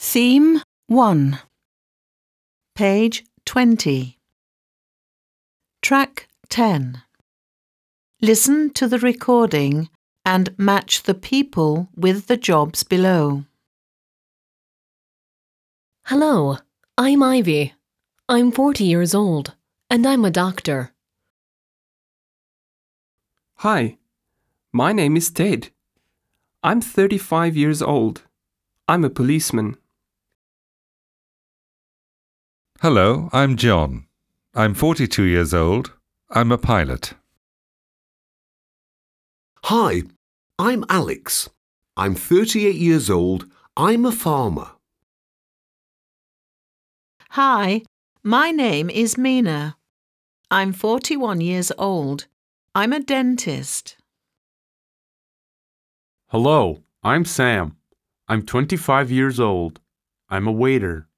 Theme 1 Page 20 Track 10 Listen to the recording and match the people with the jobs below. Hello, I'm Ivy. I'm 40 years old, and I'm a doctor. Hi, my name is Ted. I'm 35 years old. I'm a policeman. Hello, I'm John. I'm 42 years old. I'm a pilot. Hi, I'm Alex. I'm 38 years old. I'm a farmer. Hi, my name is Mina. I'm 41 years old. I'm a dentist. Hello, I'm Sam. I'm 25 years old. I'm a waiter.